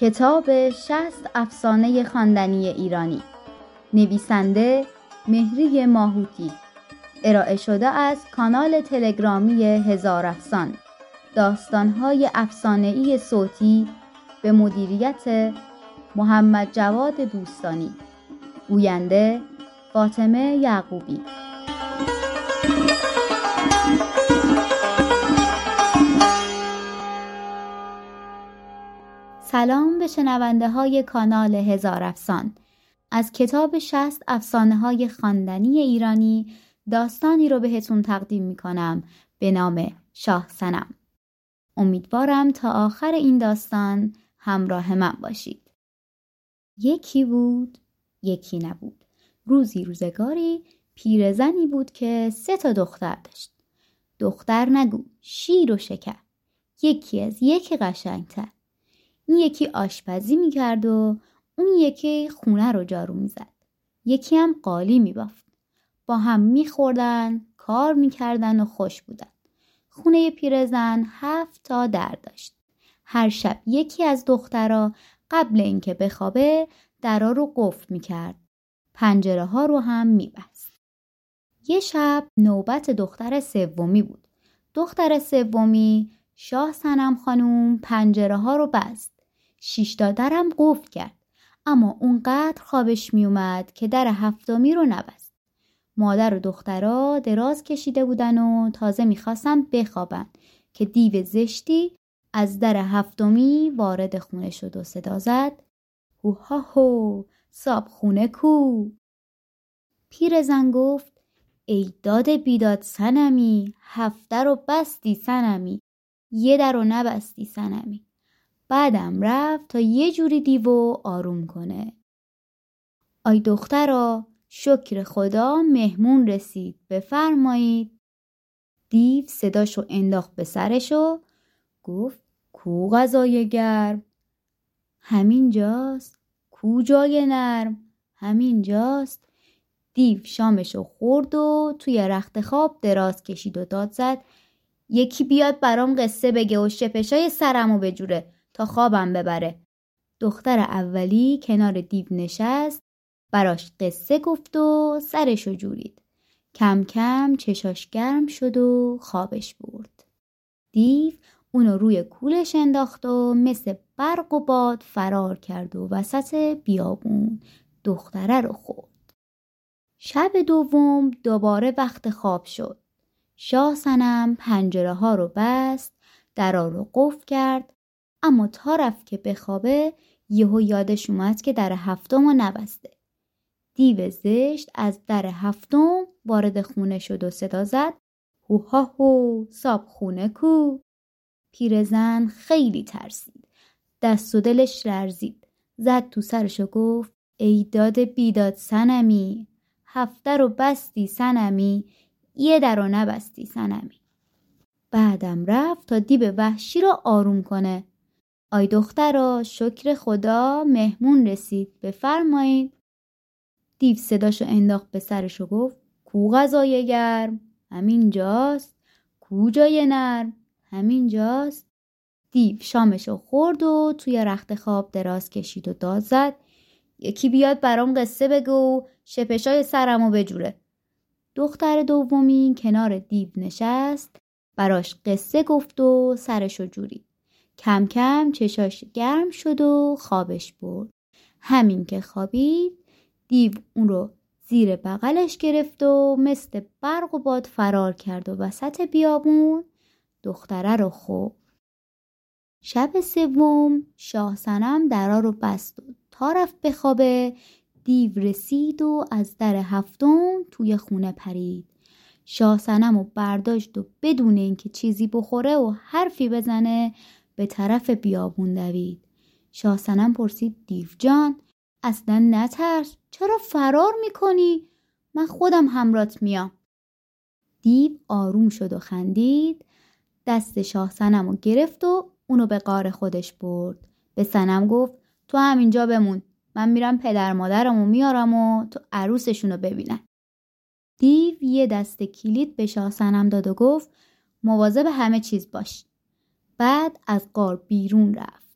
کتاب شست افسانه خواندنی ایرانی. نویسنده مهری ماهوتی. ارائه شده از کانال تلگرامی هزار افسان. داستانهای ای صوتی به مدیریت محمد جواد دوستانی. گوینده فاطمه یعقوبی. سلام به شنونده های کانال هزار افسان. از کتاب شست افسانه های خواندنی ایرانی داستانی رو بهتون تقدیم می کنم به نام شاه سنم امیدوارم تا آخر این داستان همراه من باشید. یکی بود یکی نبود. روزی روزگاری پیرزنی بود که سه تا دختر داشت. دختر نگو شیر و شکر. یکی از یکی قشنگتر. این یکی آشپزی می‌کرد و اون یکی خونه رو جارو می‌زد. یکی هم قالی میبافت. با هم میخوردن کار می‌کردن و خوش بودن. خونه پیرزن هفت تا در داشت. هر شب یکی از دخترها قبل اینکه بخوابه درا رو قفل می‌کرد. پنجره ها رو هم میبست. یه شب نوبت دختر سومی بود. دختر سومی شاه سنم خانوم پنجره ها رو بست. شیش درم قفل کرد. اما اونقدر خوابش میومد که در هفتمی رو نبست. مادر و دخترا دراز کشیده بودن و تازه می‌خواستن بخوابن که دیو زشتی از در هفتمی وارد خونه شد و صدا زد. هو هو ساب خونه کو. پیر زن گفت ای داد بیداد سنمی هفته رو بستی سنمی یه در رو نبستی سنمی بعدم رفت تا یه جوری دیو آروم کنه. آی دخترا شکر خدا مهمون رسید. بفرمایید. دیو صداشو انداخت به سرشو گفت کو غذای گرم؟ همین جاست. کو جای نرم؟ همین جاست. دیو شامشو خورد و توی رخت خواب دراز کشید و داد زد. یکی بیاد برام قصه بگه و شپشای سرمو بجوره. تا خوابم ببره. دختر اولی کنار دیو نشست براش قصه گفت و سرشو جورید. کم کم چشاش گرم شد و خوابش برد. دیو اونو روی کولش انداخت و مثل برق و باد فرار کرد و وسط بیابون دختره رو خورد. شب دوم دوباره وقت خواب شد. شاه سنم پنجره ها رو بست، درا رو قفل کرد اما تا رفت که بخوابه یهو یادش اومد که در هفتم و نبسته. دیو زشت از در هفتم وارد خونه شد و صدا زد هوها هو ساب خونه کو. پیرزن خیلی ترسید دست و دلش لرزید. زد تو سرش و گفت ای داد بیداد سنمی هفته رو بستی سنمی یه در رو نبستی سنمی بعدم رفت تا دیب وحشی رو آروم کنه. آی دخترا شکر خدا مهمون رسید. بفرمایید. دیو صداشو انداخت به سرش و گفت کو غذای گرم؟ همین جاست. کو جای نرم؟ همین جاست. دیو شامشو خورد و توی رخت خواب دراز کشید و داد زد. یکی بیاد برام قصه بگو شپشای سرمو بجوره. دختر دومی کنار دیو نشست براش قصه گفت و سرشو جورید. کم کم چشاش گرم شد و خوابش برد. همین که خوابید دیو اون رو زیر بغلش گرفت و مثل برق و باد فرار کرد و وسط بیابون دختره رو خوب شب سوم شاه سنم درا رو بست و تا رفت بخوابه دیو رسید و از در هفتم توی خونه پرید. شاه سنم و برداشت و بدون اینکه چیزی بخوره و حرفی بزنه به طرف بیابون دوید. شاهسنم پرسید دیو جان اصلا نترس؟ چرا فرار می‌کنی؟ من خودم همرات میام. دیو آروم شد و خندید دست شاه رو گرفت و اونو به قار خودش برد. به سنم گفت تو همینجا بمون من میرم پدر مادرمو میارم و تو عروسشونو ببینن. دیو یه دست کلید به شاه سنم داد و گفت مواظب همه چیز باش. بعد از قار بیرون رفت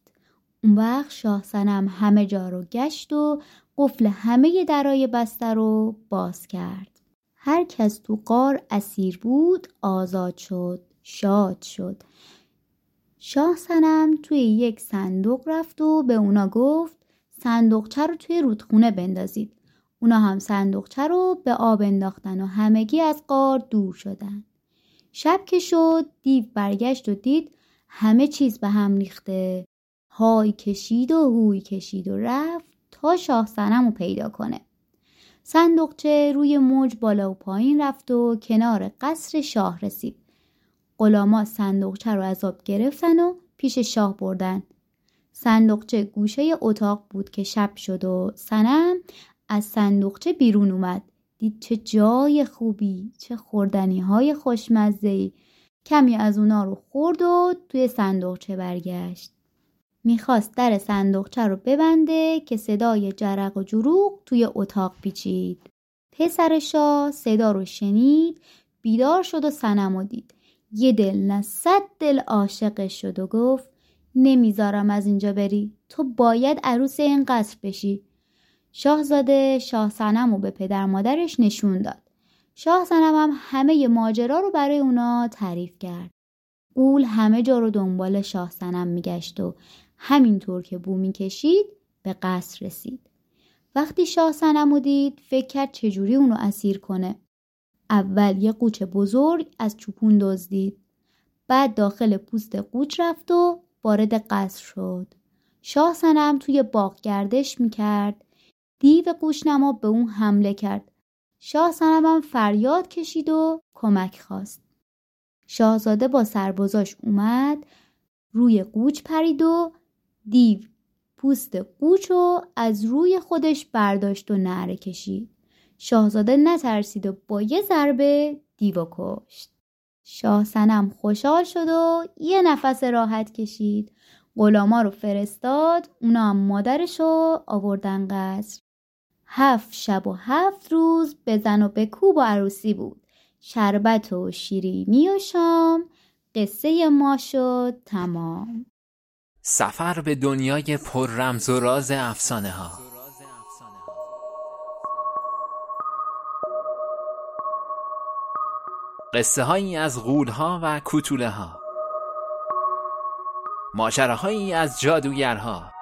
اون وقت شاه سنم همه جا رو گشت و قفل همه درای بسته رو باز کرد. هر کس تو قار اسیر بود آزاد شد. شاد شد. شاه سنم توی یک صندوق رفت و به اونا گفت صندوقچه رو توی رودخونه بندازید. اونا هم صندوقچه رو به آب انداختن و همگی از قار دور شدن. شب که شد دیو برگشت و دید همه چیز به هم ریخته. های کشید و هوی کشید و رفت تا شاه سنم رو پیدا کنه. صندوقچه روی موج بالا و پایین رفت و کنار قصر شاه رسید. غلاما صندوقچه رو از آب گرفتن و پیش شاه بردن. صندوقچه گوشه اتاق بود که شب شد و سنم از صندوقچه بیرون اومد. دید چه جای خوبی، چه خوردنی های خوشمزهی. کمی از اونا رو خورد و توی صندوقچه برگشت. می‌خواست در صندوقچه رو ببنده که صدای جرق و جروق توی اتاق پیچید. پسر شاه صدا رو شنید بیدار شد و سنم و دید. یه دل نه صد دل عاشقش شد و گفت نمی‌ذارم از اینجا بری تو باید عروس این قصر بشی شاهزاده شاه سنم رو به پدر مادرش نشون داد شاه سنم هم همه ماجرا رو برای اونا تعریف کرد قول همه جا رو دنبال شاه سنم میگشت و همینطور که بو می‌کشید به قصر رسید وقتی شاه سنم دید فکر کرد چجوری اونو اسیر کنه اول یه قوچ بزرگ از چوپون دزدید. بعد داخل پوست قوچ رفت و وارد قصر شد. شاه سنم توی باغ گردش می‌کرد. دیو قوشنما به اون حمله کرد. شاه سنم فریاد کشید و کمک خواست. شاهزاده با سربازاش اومد روی قوچ پرید و دیو پوست قوچ رو از روی خودش برداشت و نعره کشید. شاهزاده نترسید و با یه ضربه دیو کشت. شاه سنم خوشحال شد و یه نفس راحت کشید. غلاما رو فرستاد اونا هم مادرش رو آوردن قصر. هفت شب و هفت روز بزن و به کوب و عروسی بود. شربت و شیرینی و شام قصه ما شد تمام. سفر به دنیای پر رمز و راز افسانه ها قصه هایی از ها و کوتوله ها ماجراهایی از جادوگرها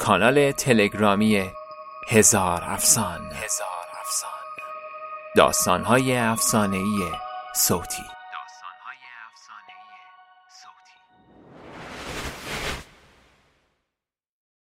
کانال تلگرامی هزار افسان. هزار افسان. داستانهای افسانه‌ای صوتی.